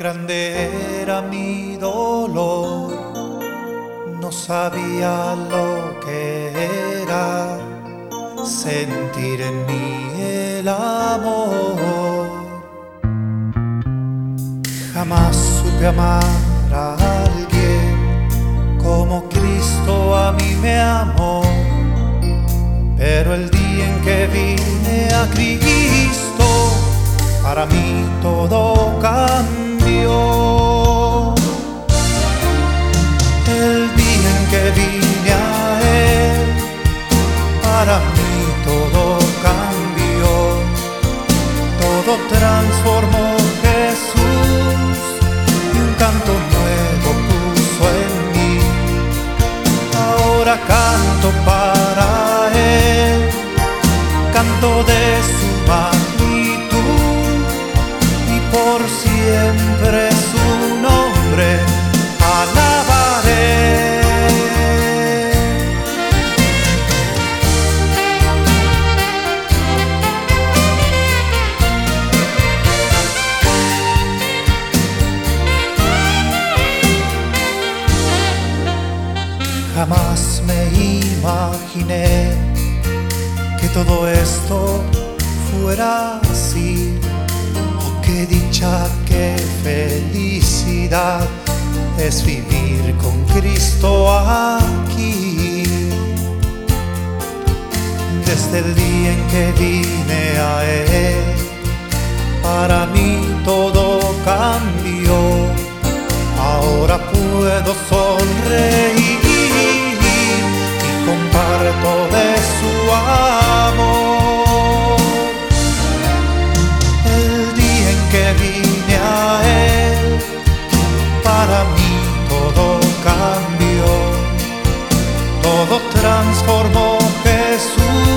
grande era mi dolor, no sabía lo que era sentir en mí el amor. Jamás supe amar a alguien como Cristo a mí me amó, pero el día en que vine a Cristo, para mí todo cambió. El día en que vine a Él, para mí todo cambió, todo transformó Jesús y un canto nuevo puso en mí. Ahora canto para Él, canto de su magnitud siempre su nombre alabaré. Jamás me imaginé que todo esto fuera así. Qué dicha, qué felicidad es vivir con Cristo aquí. Desde el día en que vine a Él, para mí todo todo transformó Jesús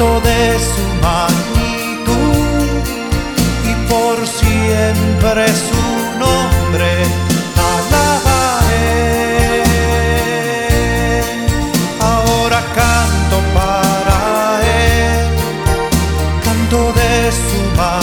de su magnitud y por siempre su nombre alabaré. Ahora canto para él, canto de su magnitud.